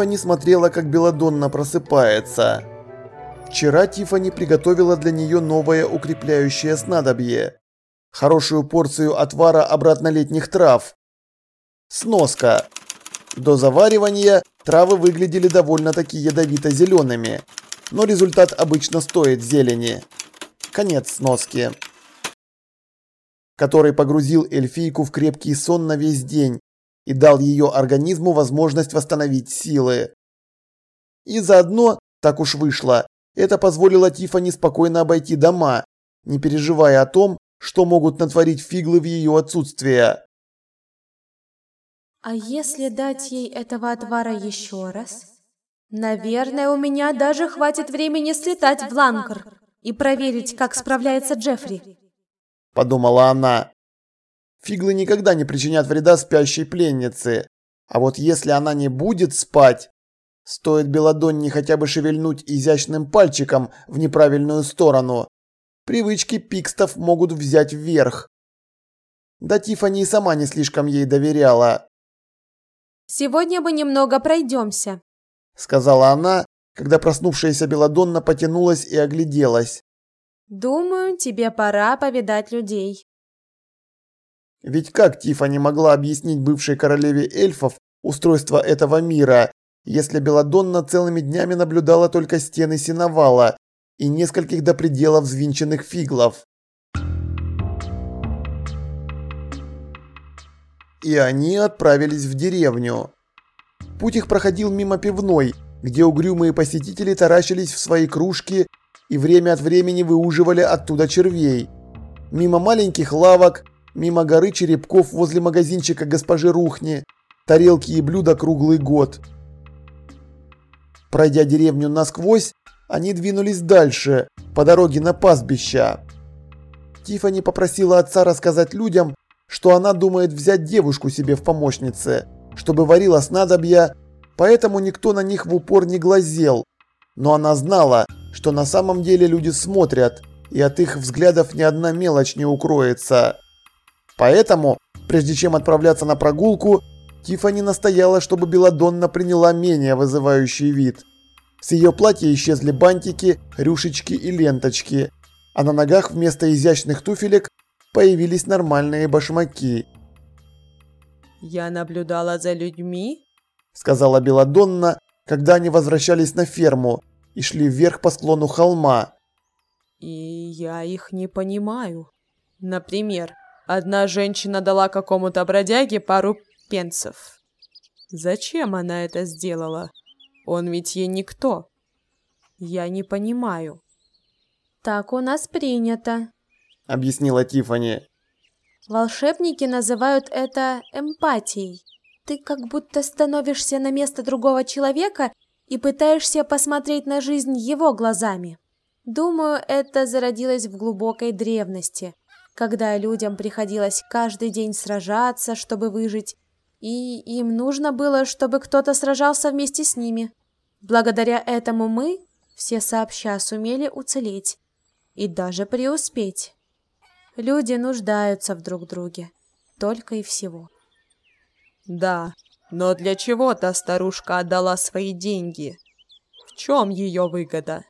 Тифани смотрела, как Беладонна просыпается. Вчера Тифани приготовила для нее новое укрепляющее снадобье. Хорошую порцию отвара обратнолетних трав. Сноска. До заваривания травы выглядели довольно-таки ядовито-зелеными, но результат обычно стоит зелени. Конец сноски. Который погрузил эльфийку в крепкий сон на весь день и дал ее организму возможность восстановить силы. И заодно, так уж вышло, это позволило Тифани спокойно обойти дома, не переживая о том, что могут натворить фиглы в ее отсутствие. А если дать ей этого отвара еще раз? Наверное, у меня даже хватит времени слетать в Ланкар и проверить, как справляется Джеффри. Подумала она. Фиглы никогда не причинят вреда спящей пленнице. А вот если она не будет спать, стоит Беладонне хотя бы шевельнуть изящным пальчиком в неправильную сторону, привычки пикстов могут взять вверх. Да Тифани и сама не слишком ей доверяла. «Сегодня мы немного пройдемся», — сказала она, когда проснувшаяся Беладонна потянулась и огляделась. «Думаю, тебе пора повидать людей». Ведь как Тифани могла объяснить бывшей королеве эльфов устройство этого мира, если Беладонна целыми днями наблюдала только стены синовала и нескольких до предела взвинченных фиглов? И они отправились в деревню. Путь их проходил мимо пивной, где угрюмые посетители таращились в свои кружки и время от времени выуживали оттуда червей. Мимо маленьких лавок, Мимо горы черепков возле магазинчика госпожи Рухни. Тарелки и блюда круглый год. Пройдя деревню насквозь, они двинулись дальше, по дороге на пастбища. Тифани попросила отца рассказать людям, что она думает взять девушку себе в помощнице, чтобы варила снадобья, поэтому никто на них в упор не глазел. Но она знала, что на самом деле люди смотрят, и от их взглядов ни одна мелочь не укроется. Поэтому, прежде чем отправляться на прогулку, Тифани настояла, чтобы Беладонна приняла менее вызывающий вид. С ее платья исчезли бантики, рюшечки и ленточки, а на ногах вместо изящных туфелек появились нормальные башмаки. «Я наблюдала за людьми», — сказала Беладонна, когда они возвращались на ферму и шли вверх по склону холма. «И я их не понимаю. Например, Одна женщина дала какому-то бродяге пару пенсов. Зачем она это сделала? Он ведь ей никто. Я не понимаю. Так у нас принято, объяснила Тифани. Волшебники называют это эмпатией. Ты как будто становишься на место другого человека и пытаешься посмотреть на жизнь его глазами. Думаю, это зародилось в глубокой древности когда людям приходилось каждый день сражаться, чтобы выжить, и им нужно было, чтобы кто-то сражался вместе с ними. Благодаря этому мы, все сообща, сумели уцелеть и даже преуспеть. Люди нуждаются в друг друге, только и всего. Да, но для чего та старушка отдала свои деньги? В чем ее выгода?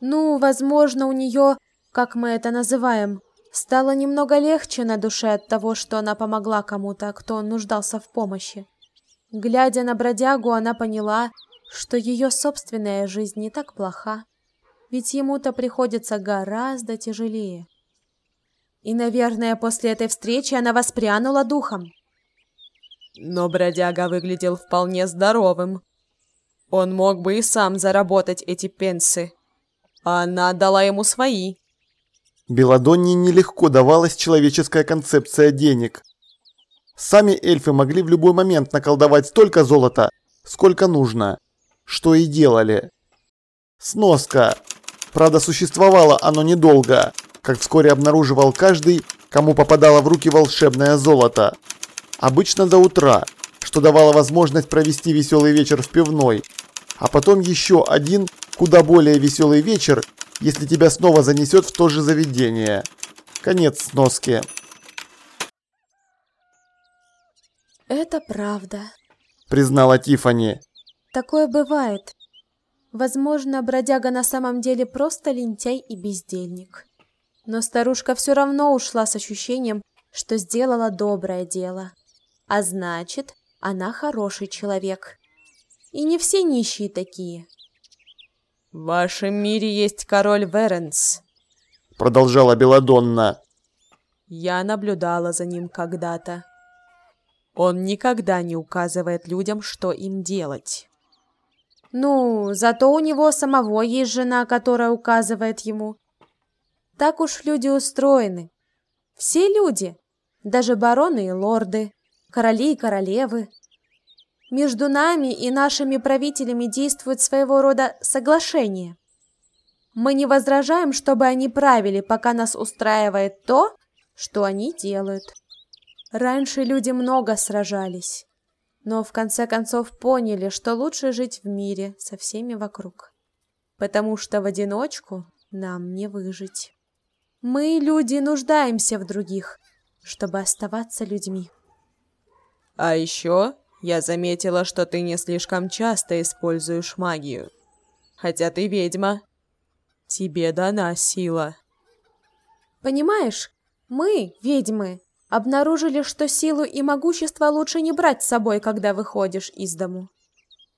Ну, возможно, у нее, как мы это называем, Стало немного легче на душе от того, что она помогла кому-то, кто нуждался в помощи. Глядя на бродягу, она поняла, что ее собственная жизнь не так плоха, ведь ему-то приходится гораздо тяжелее. И, наверное, после этой встречи она воспрянула духом. Но бродяга выглядел вполне здоровым. Он мог бы и сам заработать эти пенсы, а она дала ему свои. Беладонне нелегко давалась человеческая концепция денег. Сами эльфы могли в любой момент наколдовать столько золота, сколько нужно, что и делали. Сноска. Правда, существовало оно недолго, как вскоре обнаруживал каждый, кому попадало в руки волшебное золото. Обычно до утра, что давало возможность провести веселый вечер в пивной, а потом еще один, куда более веселый вечер если тебя снова занесет в то же заведение. Конец сноски. Это правда. Признала Тифани. Такое бывает. Возможно, бродяга на самом деле просто лентяй и бездельник. Но старушка все равно ушла с ощущением, что сделала доброе дело. А значит, она хороший человек. И не все нищие такие. В вашем мире есть король Веренс. Продолжала Беладонна. Я наблюдала за ним когда-то. Он никогда не указывает людям, что им делать. Ну, зато у него самого есть жена, которая указывает ему. Так уж люди устроены. Все люди, даже бароны и лорды, короли и королевы. Между нами и нашими правителями действует своего рода соглашение. Мы не возражаем, чтобы они правили, пока нас устраивает то, что они делают. Раньше люди много сражались, но в конце концов поняли, что лучше жить в мире со всеми вокруг, потому что в одиночку нам не выжить. Мы, люди, нуждаемся в других, чтобы оставаться людьми. А еще я заметила, что ты не слишком часто используешь магию. Хотя ты ведьма. Тебе дана сила. Понимаешь, мы, ведьмы, обнаружили, что силу и могущество лучше не брать с собой, когда выходишь из дому.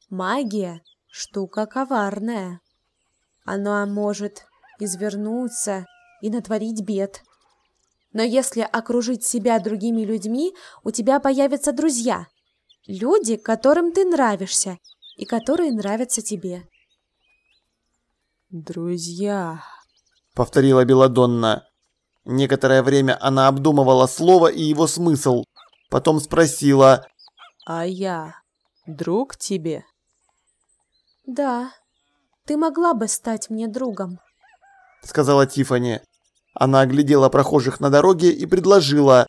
Магия — штука коварная. Она может извернуться и натворить бед. Но если окружить себя другими людьми, у тебя появятся друзья. Люди, которым ты нравишься и которые нравятся тебе. «Друзья», — повторила Беладонна. Некоторое время она обдумывала слово и его смысл. Потом спросила. «А я друг тебе?» «Да, ты могла бы стать мне другом», — сказала Тифани. Она оглядела прохожих на дороге и предложила.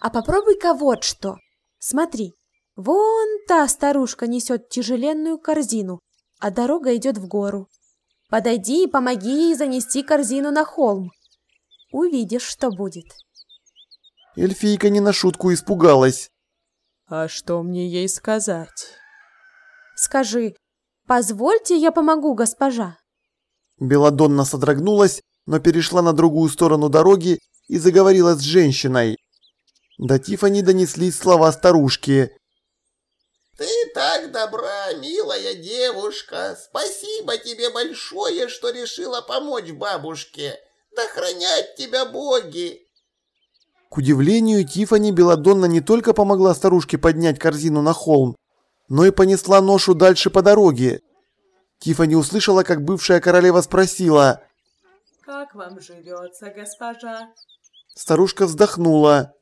«А попробуй-ка вот что. Смотри, вон та старушка несет тяжеленную корзину, а дорога идет в гору. Подойди и помоги ей занести корзину на холм. Увидишь, что будет». Эльфийка не на шутку испугалась. «А что мне ей сказать?» «Скажи, позвольте, я помогу, госпожа». Беладонна содрогнулась, но перешла на другую сторону дороги и заговорила с женщиной. До Тифани донеслись слова старушки. «Ты так добра, милая девушка! Спасибо тебе большое, что решила помочь бабушке! Да хранят тебя боги!» К удивлению Тифани Беладонна не только помогла старушке поднять корзину на холм, но и понесла ношу дальше по дороге. Тифани услышала, как бывшая королева спросила. «Как вам живется, госпожа?» Старушка вздохнула.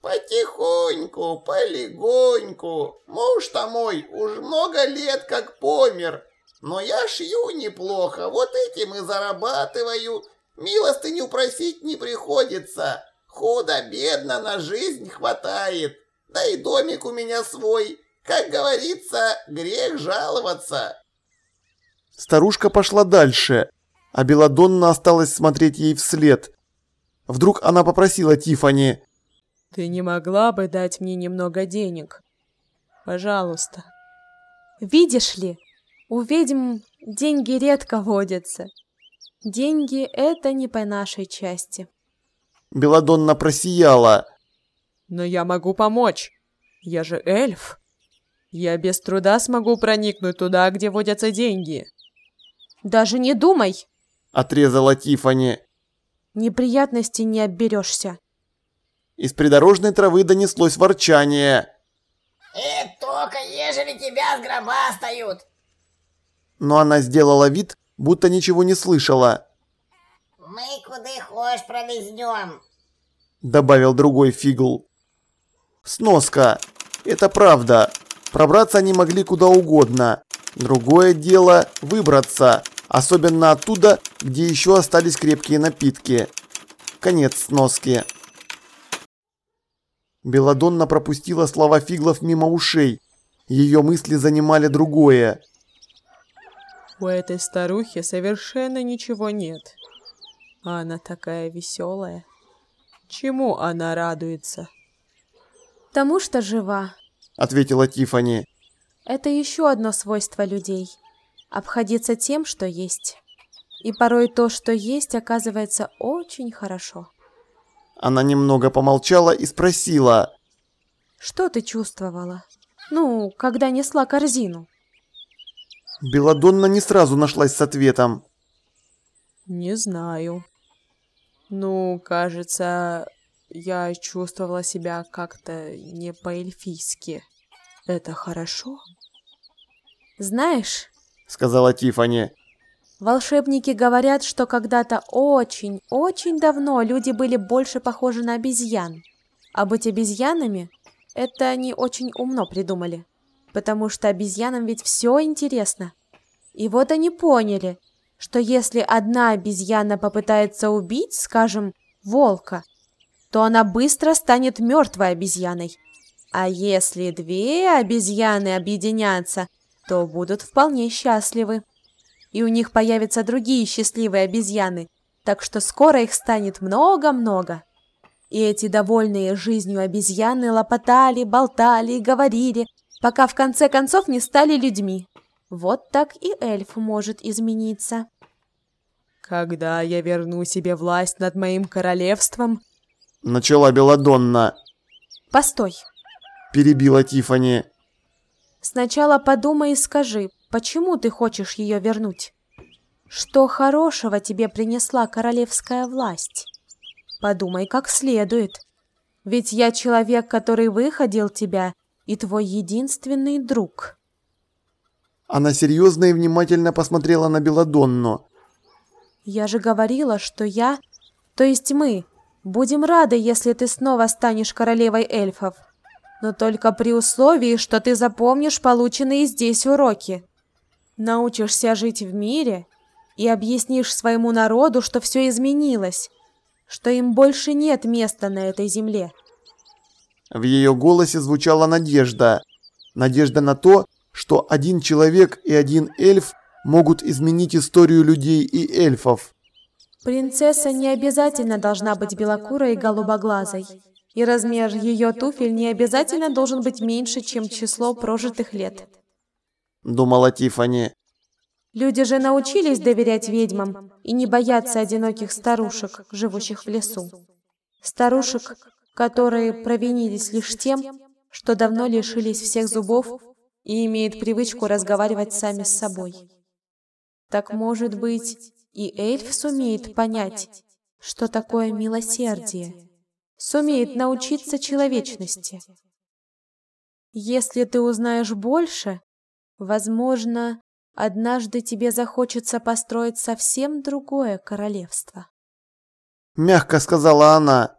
«Потихоньку, полегоньку. Муж-то мой уж много лет как помер, но я шью неплохо, вот этим и зарабатываю. Милостыню просить не приходится. Худо-бедно на жизнь хватает. Да и домик у меня свой. Как говорится, грех жаловаться». Старушка пошла дальше, а Беладонна осталась смотреть ей вслед. Вдруг она попросила Тифани: «Ты не могла бы дать мне немного денег? Пожалуйста». «Видишь ли, у ведьм деньги редко водятся. Деньги — это не по нашей части». Беладонна просияла. «Но я могу помочь. Я же эльф. Я без труда смогу проникнуть туда, где водятся деньги». Даже не думай!» Отрезала Тифани. Неприятностей не обберешься. Из придорожной травы донеслось ворчание. «Это только ежели тебя с гроба остают!» Но она сделала вид, будто ничего не слышала. «Мы куда хочешь пролезнем!» Добавил другой фигл. Сноска. Это правда. Пробраться они могли куда угодно. Другое дело выбраться, особенно оттуда, где еще остались крепкие напитки. Конец сноски. Беладонна пропустила слова фиглов мимо ушей. Ее мысли занимали другое. У этой старухи совершенно ничего нет. А она такая веселая. Чему она радуется? Тому, что жива. Ответила Тифани. Это еще одно свойство людей. Обходиться тем, что есть. И порой то, что есть, оказывается очень хорошо. Она немного помолчала и спросила. Что ты чувствовала? Ну, когда несла корзину. Беладонна не сразу нашлась с ответом. Не знаю. Ну, кажется, я чувствовала себя как-то не по-эльфийски. Это хорошо? Знаешь, сказала Тифани. Волшебники говорят, что когда-то очень-очень давно люди были больше похожи на обезьян. А быть обезьянами – это они очень умно придумали. Потому что обезьянам ведь все интересно. И вот они поняли, что если одна обезьяна попытается убить, скажем, волка, то она быстро станет мертвой обезьяной. А если две обезьяны объединятся, то будут вполне счастливы и у них появятся другие счастливые обезьяны, так что скоро их станет много-много. И эти довольные жизнью обезьяны лопотали, болтали и говорили, пока в конце концов не стали людьми. Вот так и эльф может измениться. Когда я верну себе власть над моим королевством, начала Беладонна. Постой, перебила Тифани. Сначала подумай и скажи, Почему ты хочешь ее вернуть? Что хорошего тебе принесла королевская власть? Подумай как следует. Ведь я человек, который выходил тебя, и твой единственный друг. Она серьезно и внимательно посмотрела на Беладонну. Я же говорила, что я, то есть мы, будем рады, если ты снова станешь королевой эльфов. Но только при условии, что ты запомнишь полученные здесь уроки научишься жить в мире и объяснишь своему народу, что все изменилось, что им больше нет места на этой земле. В ее голосе звучала надежда. Надежда на то, что один человек и один эльф могут изменить историю людей и эльфов. Принцесса не обязательно должна быть белокурой и голубоглазой. И размер ее туфель не обязательно должен быть меньше, чем число прожитых лет думала Тифани. Люди же научились доверять ведьмам и не бояться одиноких старушек, живущих в лесу. Старушек, которые провинились лишь тем, что давно лишились всех зубов и имеют привычку разговаривать сами с собой. Так, может быть, и эльф сумеет понять, что такое милосердие, сумеет научиться человечности. Если ты узнаешь больше, Возможно, однажды тебе захочется построить совсем другое королевство. Мягко сказала она.